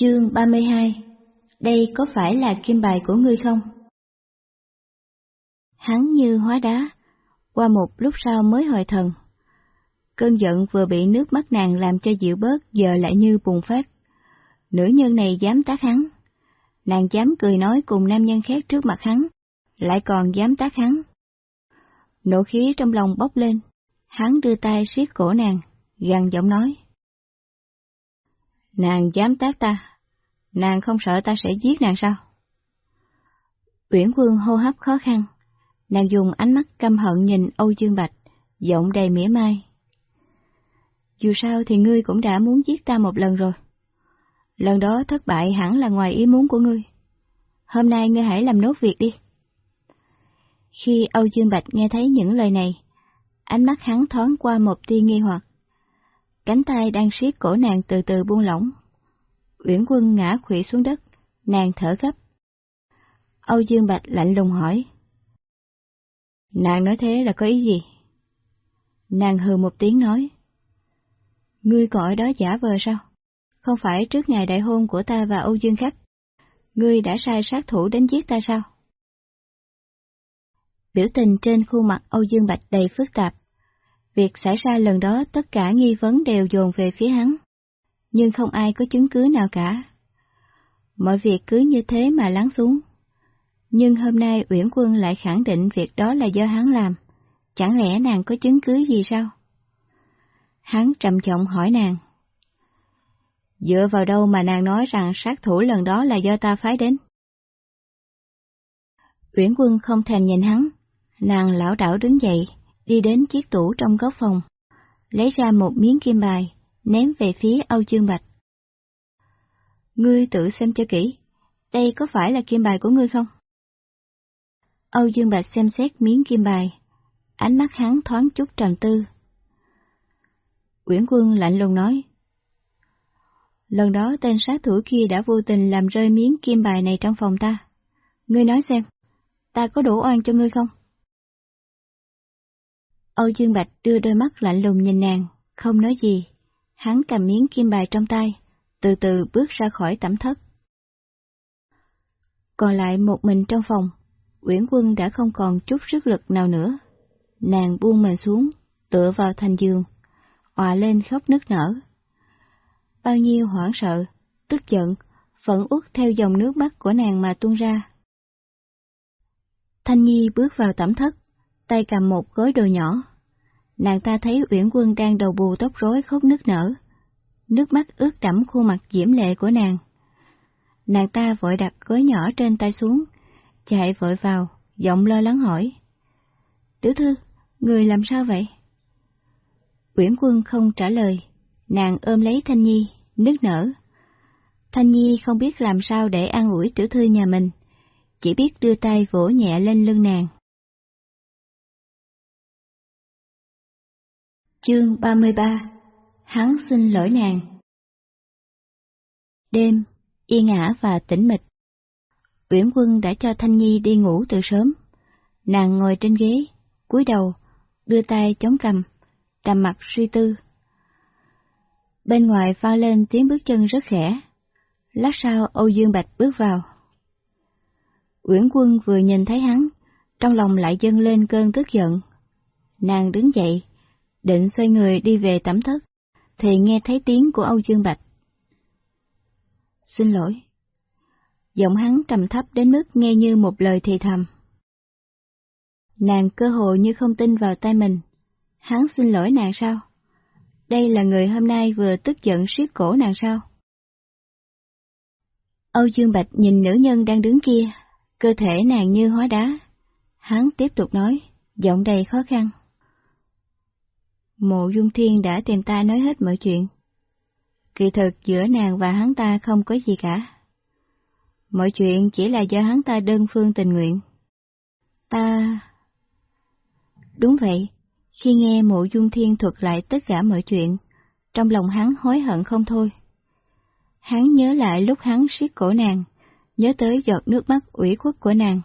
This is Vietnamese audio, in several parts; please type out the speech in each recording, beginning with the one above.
Chương 32 Đây có phải là kim bài của ngươi không? Hắn như hóa đá, qua một lúc sau mới hồi thần. Cơn giận vừa bị nước mắt nàng làm cho dịu bớt giờ lại như bùng phát. Nữ nhân này dám tác hắn. Nàng dám cười nói cùng nam nhân khác trước mặt hắn, lại còn dám tác hắn. Nộ khí trong lòng bốc lên, hắn đưa tay siết cổ nàng, gằn giọng nói. Nàng dám tác ta, nàng không sợ ta sẽ giết nàng sao? Uyển Quân hô hấp khó khăn, nàng dùng ánh mắt căm hận nhìn Âu Dương Bạch, giọng đầy mỉa mai. Dù sao thì ngươi cũng đã muốn giết ta một lần rồi. Lần đó thất bại hẳn là ngoài ý muốn của ngươi. Hôm nay ngươi hãy làm nốt việc đi. Khi Âu Dương Bạch nghe thấy những lời này, ánh mắt hắn thoáng qua một tia nghi hoặc. Cánh tay đang siết cổ nàng từ từ buông lỏng. Uyển Quân ngã khủy xuống đất, nàng thở gấp. Âu Dương Bạch lạnh lùng hỏi. Nàng nói thế là có ý gì? Nàng hừ một tiếng nói. Ngươi cõi đó giả vờ sao? Không phải trước ngày đại hôn của ta và Âu Dương Khách, ngươi đã sai sát thủ đến giết ta sao? Biểu tình trên khuôn mặt Âu Dương Bạch đầy phức tạp. Việc xảy ra lần đó tất cả nghi vấn đều dồn về phía hắn, nhưng không ai có chứng cứ nào cả. Mọi việc cứ như thế mà lắng xuống. Nhưng hôm nay Uyển Quân lại khẳng định việc đó là do hắn làm. Chẳng lẽ nàng có chứng cứ gì sao? Hắn trầm trọng hỏi nàng. Dựa vào đâu mà nàng nói rằng sát thủ lần đó là do ta phái đến? Uyển Quân không thèm nhìn hắn, nàng lão đảo đứng dậy, đi đến chiếc tủ trong góc phòng, lấy ra một miếng kim bài, ném về phía Âu Dương Bạch. Ngươi tự xem cho kỹ, đây có phải là kim bài của ngươi không? Âu Dương Bạch xem xét miếng kim bài, ánh mắt hắn thoáng chút trầm tư. Uyển Quân lạnh lùng nói. Lần đó tên sát thủ kia đã vô tình làm rơi miếng kim bài này trong phòng ta. Ngươi nói xem, ta có đủ oan cho ngươi không? Âu Dương Bạch đưa đôi mắt lạnh lùng nhìn nàng, không nói gì. Hắn cầm miếng kim bài trong tay, từ từ bước ra khỏi tẩm thất. Còn lại một mình trong phòng, Uyển Quân đã không còn chút sức lực nào nữa. Nàng buông mình xuống, tựa vào thành giường, òa lên khóc nức nở. Bao nhiêu hoảng sợ, tức giận, vẫn út theo dòng nước mắt của nàng mà tuôn ra. Thanh Nhi bước vào tẩm thất, tay cầm một gói đồ nhỏ. Nàng ta thấy Uyển Quân đang đầu bù tóc rối khóc nức nở. Nước mắt ướt đẫm khuôn mặt diễm lệ của nàng. Nàng ta vội đặt gói nhỏ trên tay xuống, chạy vội vào, giọng lo lắng hỏi. Tiểu thư, người làm sao vậy? Uyển Quân không trả lời, nàng ôm lấy Thanh Nhi, nức nở. Thanh Nhi không biết làm sao để an ủi tiểu thư nhà mình, chỉ biết đưa tay vỗ nhẹ lên lưng nàng. Chương 33 Hắn xin lỗi nàng Đêm, yên ả và tĩnh mịch. Uyển Quân đã cho Thanh Nhi đi ngủ từ sớm. Nàng ngồi trên ghế, cúi đầu, đưa tay chống cầm, trầm mặt suy tư. Bên ngoài pha lên tiếng bước chân rất khẽ. Lát sau Âu Dương Bạch bước vào. Uyển Quân vừa nhìn thấy hắn, trong lòng lại dâng lên cơn tức giận. Nàng đứng dậy, định xoay người đi về tẩm thất, thì nghe thấy tiếng của Âu Dương Bạch. Xin lỗi. Giọng hắn trầm thấp đến mức nghe như một lời thì thầm. Nàng cơ hội như không tin vào tay mình. Hắn xin lỗi nàng sao? Đây là người hôm nay vừa tức giận siết cổ nàng sao? Âu Dương Bạch nhìn nữ nhân đang đứng kia, cơ thể nàng như hóa đá. Hắn tiếp tục nói, giọng đầy khó khăn. Mộ Dung Thiên đã tìm ta nói hết mọi chuyện. Kỳ thực giữa nàng và hắn ta không có gì cả. Mọi chuyện chỉ là do hắn ta đơn phương tình nguyện. Ta... Đúng vậy, khi nghe mộ dung thiên thuật lại tất cả mọi chuyện, trong lòng hắn hối hận không thôi. Hắn nhớ lại lúc hắn siết cổ nàng, nhớ tới giọt nước mắt ủy khuất của nàng.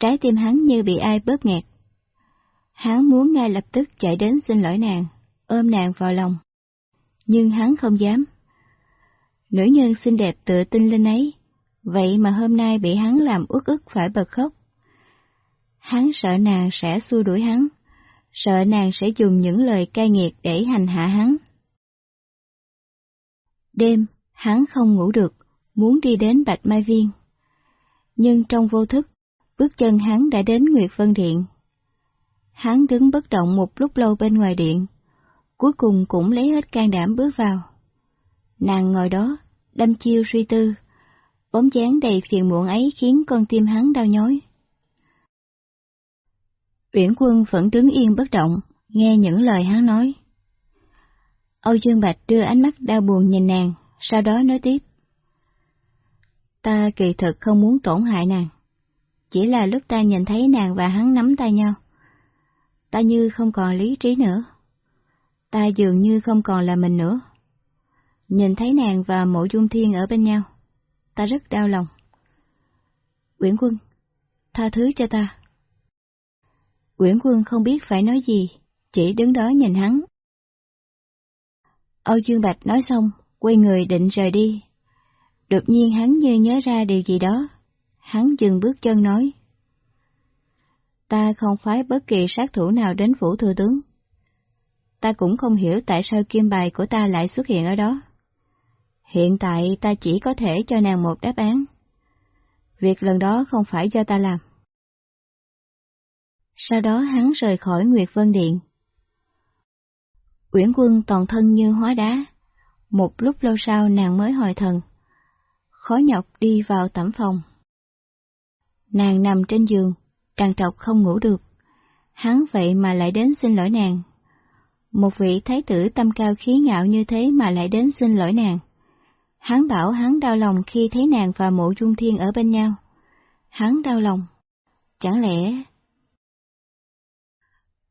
Trái tim hắn như bị ai bóp nghẹt. Hắn muốn ngay lập tức chạy đến xin lỗi nàng, ôm nàng vào lòng. Nhưng hắn không dám. Nữ nhân xinh đẹp tự tin lên ấy, vậy mà hôm nay bị hắn làm uất ức phải bật khóc. Hắn sợ nàng sẽ xua đuổi hắn, sợ nàng sẽ dùng những lời cay nghiệt để hành hạ hắn. Đêm, hắn không ngủ được, muốn đi đến Bạch Mai Viên. Nhưng trong vô thức, bước chân hắn đã đến Nguyệt Vân Điện. Hắn đứng bất động một lúc lâu bên ngoài điện, cuối cùng cũng lấy hết can đảm bước vào. Nàng ngồi đó, đâm chiêu suy tư, bóng dáng đầy phiền muộn ấy khiến con tim hắn đau nhói. Uyển quân vẫn đứng yên bất động, nghe những lời hắn nói. Âu Dương Bạch đưa ánh mắt đau buồn nhìn nàng, sau đó nói tiếp. Ta kỳ thực không muốn tổn hại nàng, chỉ là lúc ta nhìn thấy nàng và hắn nắm tay nhau. Ta như không còn lý trí nữa. Ta dường như không còn là mình nữa. Nhìn thấy nàng và mộ dung thiên ở bên nhau, ta rất đau lòng. Uyển quân, tha thứ cho ta. Uyển quân không biết phải nói gì, chỉ đứng đó nhìn hắn. Âu Dương Bạch nói xong, quay người định rời đi. Đột nhiên hắn như nhớ ra điều gì đó. Hắn dừng bước chân nói. Ta không phái bất kỳ sát thủ nào đến phủ thừa tướng. Ta cũng không hiểu tại sao kim bài của ta lại xuất hiện ở đó. Hiện tại ta chỉ có thể cho nàng một đáp án. Việc lần đó không phải do ta làm. Sau đó hắn rời khỏi Nguyệt Vân Điện. Uyển quân toàn thân như hóa đá. Một lúc lâu sau nàng mới hồi thần. Khó nhọc đi vào tẩm phòng. Nàng nằm trên giường, tràn trọc không ngủ được. Hắn vậy mà lại đến xin lỗi nàng. Một vị thái tử tâm cao khí ngạo như thế mà lại đến xin lỗi nàng. Hắn bảo hắn đau lòng khi thấy nàng và mộ dung thiên ở bên nhau. Hắn đau lòng. Chẳng lẽ...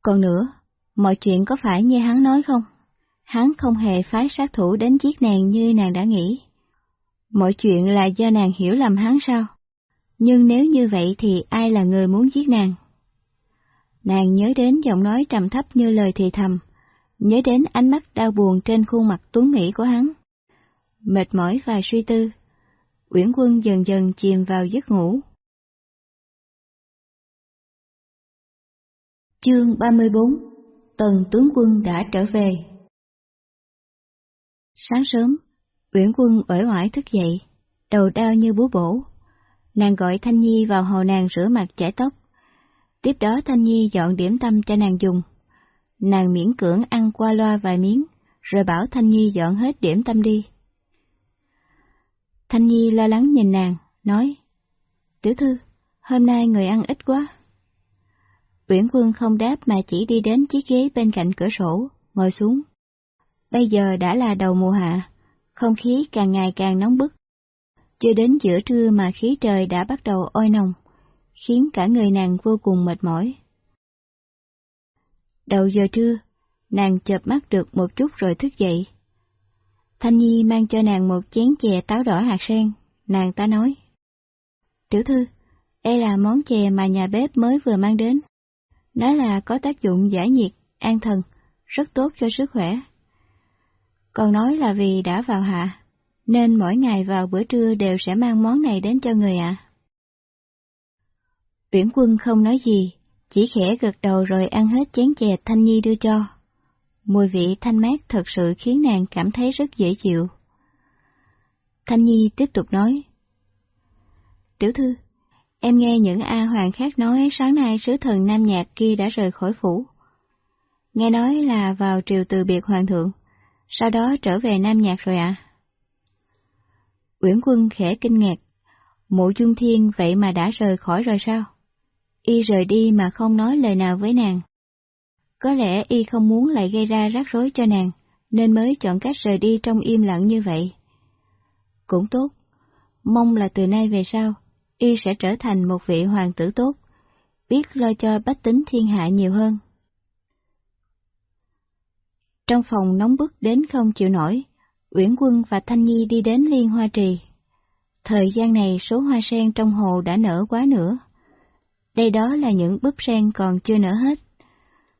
Còn nữa, mọi chuyện có phải như hắn nói không? Hắn không hề phái sát thủ đến giết nàng như nàng đã nghĩ. Mọi chuyện là do nàng hiểu lầm hắn sao? Nhưng nếu như vậy thì ai là người muốn giết nàng? Nàng nhớ đến giọng nói trầm thấp như lời thì thầm, nhớ đến ánh mắt đau buồn trên khuôn mặt tuấn mỹ của hắn mệt mỏi và suy tư. Uyển Quân dần dần chìm vào giấc ngủ. Chương 34 Tần tướng quân đã trở về Sáng sớm, Uyển Quân uể oải thức dậy, đầu đau như búa bổ. Nàng gọi Thanh Nhi vào hồ nàng rửa mặt chải tóc. Tiếp đó Thanh Nhi dọn điểm tâm cho nàng dùng. Nàng miễn cưỡng ăn qua loa vài miếng, rồi bảo Thanh Nhi dọn hết điểm tâm đi. Thanh Nhi lo lắng nhìn nàng, nói, Tiểu thư, hôm nay người ăn ít quá. Uyển Quân không đáp mà chỉ đi đến chiếc ghế bên cạnh cửa sổ, ngồi xuống. Bây giờ đã là đầu mùa hạ, không khí càng ngày càng nóng bức. Chưa đến giữa trưa mà khí trời đã bắt đầu oi nồng, khiến cả người nàng vô cùng mệt mỏi. Đầu giờ trưa, nàng chợp mắt được một chút rồi thức dậy. Thanh Nhi mang cho nàng một chén chè táo đỏ hạt sen, nàng ta nói. Tiểu thư, đây là món chè mà nhà bếp mới vừa mang đến. Nó là có tác dụng giải nhiệt, an thần, rất tốt cho sức khỏe. Còn nói là vì đã vào hạ, nên mỗi ngày vào bữa trưa đều sẽ mang món này đến cho người ạ. À. Uyển quân không nói gì, chỉ khẽ gật đầu rồi ăn hết chén chè Thanh Nhi đưa cho. Mùi vị thanh mát thật sự khiến nàng cảm thấy rất dễ chịu. Thanh Nhi tiếp tục nói. Tiểu thư, em nghe những A Hoàng khác nói sáng nay sứ thần Nam Nhạc kia đã rời khỏi phủ. Nghe nói là vào triều từ biệt hoàng thượng, sau đó trở về Nam Nhạc rồi ạ. À? Uyển quân khẽ kinh ngạc, mộ dung thiên vậy mà đã rời khỏi rồi sao? Y rời đi mà không nói lời nào với nàng. Có lẽ y không muốn lại gây ra rắc rối cho nàng, nên mới chọn cách rời đi trong im lặng như vậy. Cũng tốt, mong là từ nay về sau, y sẽ trở thành một vị hoàng tử tốt, biết lo cho bách tính thiên hạ nhiều hơn. Trong phòng nóng bức đến không chịu nổi, Uyển Quân và Thanh Nhi đi đến Liên Hoa Trì. Thời gian này số hoa sen trong hồ đã nở quá nữa. Đây đó là những búp sen còn chưa nở hết.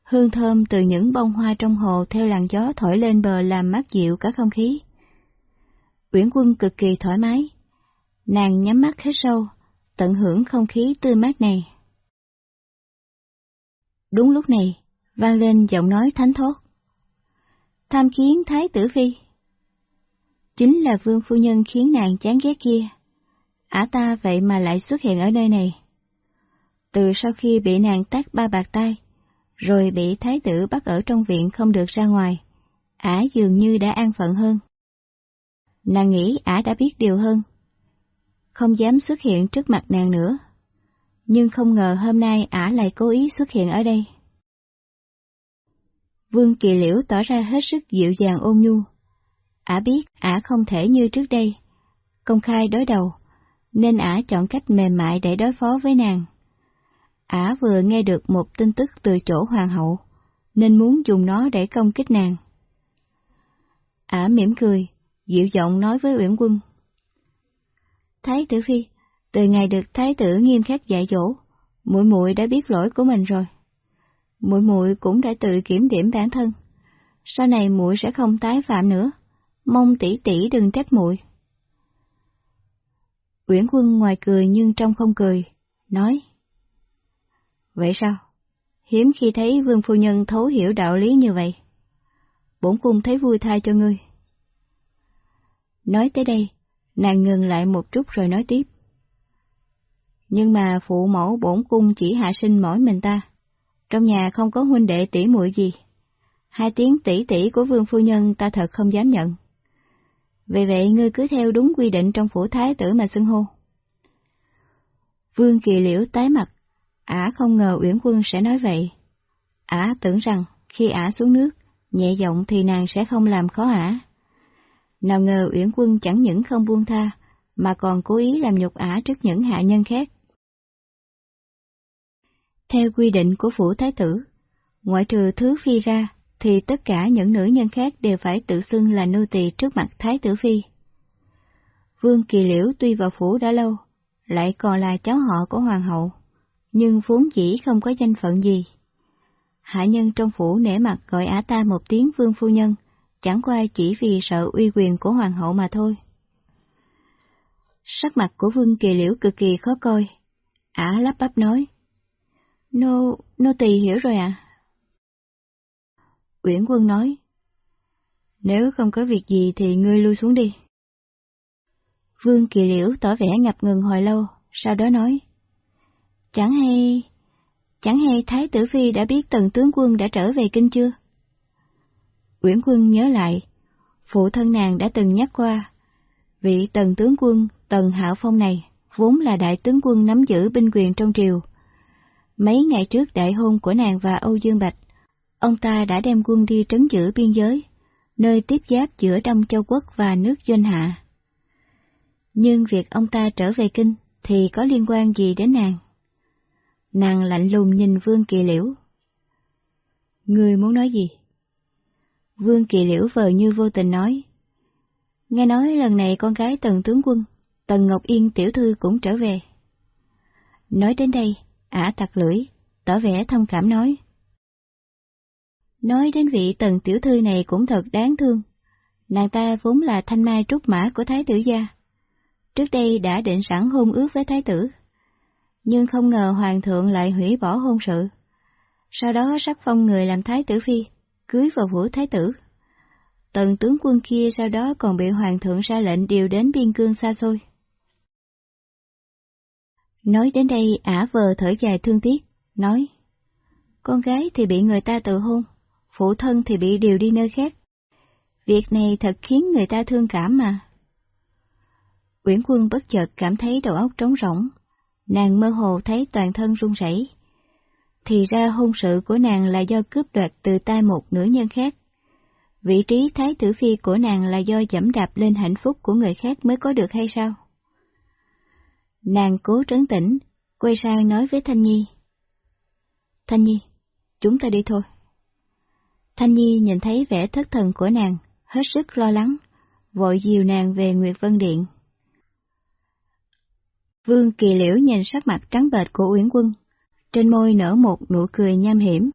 Hương thơm từ những bông hoa trong hồ theo làn gió thổi lên bờ làm mát dịu cả không khí. Uyển Quân cực kỳ thoải mái. Nàng nhắm mắt hết sâu, tận hưởng không khí tươi mát này. Đúng lúc này, vang lên giọng nói thánh thốt. Tham kiến Thái tử Phi. Chính là vương phu nhân khiến nàng chán ghét kia. Ả ta vậy mà lại xuất hiện ở nơi này. Từ sau khi bị nàng tát ba bạc tay, rồi bị thái tử bắt ở trong viện không được ra ngoài, ả dường như đã an phận hơn. Nàng nghĩ ả đã biết điều hơn, không dám xuất hiện trước mặt nàng nữa. Nhưng không ngờ hôm nay ả lại cố ý xuất hiện ở đây. Vương Kỳ Liễu tỏ ra hết sức dịu dàng ôn nhu. Ả biết ả không thể như trước đây, công khai đối đầu, nên ả chọn cách mềm mại để đối phó với nàng. Ả vừa nghe được một tin tức từ chỗ hoàng hậu, nên muốn dùng nó để công kích nàng. Ả mỉm cười, dịu giọng nói với Uyển Quân. Thái tử phi, từ ngày được thái tử nghiêm khắc dạy dỗ, muội muội đã biết lỗi của mình rồi. Muội muội cũng đã tự kiểm điểm bản thân. Sau này muội sẽ không tái phạm nữa, mong tỷ tỷ đừng trách muội. Uyển Quân ngoài cười nhưng trong không cười, nói: Vậy sao? Hiếm khi thấy vương phu nhân thấu hiểu đạo lý như vậy. Bổn cung thấy vui thay cho ngươi. Nói tới đây, nàng ngừng lại một chút rồi nói tiếp. Nhưng mà phụ mẫu bổn cung chỉ hạ sinh mỗi mình ta. Trong nhà không có huynh đệ tỷ muội gì. Hai tiếng tỷ tỷ của vương phu nhân ta thật không dám nhận. Vì vậy ngươi cứ theo đúng quy định trong phủ thái tử mà xưng hô. Vương kỳ liễu tái mặt, Ả không ngờ Uyển Quân sẽ nói vậy. Ả tưởng rằng khi Ả xuống nước, nhẹ giọng thì nàng sẽ không làm khó Ả. Nào ngờ Uyển Quân chẳng những không buông tha, mà còn cố ý làm nhục Ả trước những hạ nhân khác. Theo quy định của phủ thái tử, ngoại trừ thứ phi ra, thì tất cả những nữ nhân khác đều phải tự xưng là nô tỳ trước mặt thái tử phi. Vương Kỳ Liễu tuy vào phủ đã lâu, lại còn là cháu họ của hoàng hậu nhưng vốn chỉ không có danh phận gì. Hạ nhân trong phủ nể mặt gọi ả ta một tiếng vương phu nhân, chẳng qua chỉ vì sợ uy quyền của hoàng hậu mà thôi. Sắc mặt của vương kỳ liễu cực kỳ khó coi, ả lắp bắp nói. Nô, nô tỳ hiểu rồi ạ. À? Uyển quân nói. Nếu không có việc gì thì ngươi lui xuống đi. Vương Kỳ Liễu tỏ vẻ ngập ngừng hồi lâu, sau đó nói. Chẳng hay... Chẳng hay Thái tử Phi đã biết tần tướng quân đã trở về kinh chưa? Uyển quân nhớ lại, phụ thân nàng đã từng nhắc qua, vị tần tướng quân tần hạo phong này vốn là đại tướng quân nắm giữ binh quyền trong triều. Mấy ngày trước đại hôn của nàng và Âu Dương Bạch, ông ta đã đem quân đi trấn giữ biên giới, nơi tiếp giáp giữa Đông Châu Quốc và nước Doanh Hạ. Nhưng việc ông ta trở về kinh thì có liên quan gì đến nàng? Nàng lạnh lùng nhìn Vương Kỳ Liễu. người muốn nói gì? Vương Kỳ Liễu vờ như vô tình nói. Nghe nói lần này con gái Tần Tướng Quân, Tần Ngọc Yên tiểu thư cũng trở về. Nói đến đây, ả tặc lưỡi, tỏ vẻ thông cảm nói. Nói đến vị Tần tiểu thư này cũng thật đáng thương. Nàng ta vốn là thanh mai trúc mã của Thái tử gia. Trước đây đã định sẵn hôn ước với Thái tử nhưng không ngờ hoàng thượng lại hủy bỏ hôn sự. Sau đó sắc phong người làm thái tử phi, cưới vào vũ thái tử. Tần tướng quân kia sau đó còn bị hoàng thượng ra lệnh điều đến biên cương xa xôi. Nói đến đây ả vờ thở dài thương tiếc, nói, con gái thì bị người ta tự hôn, phụ thân thì bị điều đi nơi khác. Việc này thật khiến người ta thương cảm mà. Uyển quân bất chợt cảm thấy đầu óc trống rỗng, nàng mơ hồ thấy toàn thân run rẩy. Thì ra hôn sự của nàng là do cướp đoạt từ tay một nữ nhân khác. Vị trí thái tử phi của nàng là do dẫm đạp lên hạnh phúc của người khác mới có được hay sao? Nàng cố trấn tĩnh, quay sang nói với Thanh Nhi. Thanh Nhi, chúng ta đi thôi. Thanh Nhi nhìn thấy vẻ thất thần của nàng, hết sức lo lắng, vội dìu nàng về Nguyệt Vân Điện. Vương Kỳ Liễu nhìn sắc mặt trắng bệch của Uyển Quân, trên môi nở một nụ cười nham hiểm.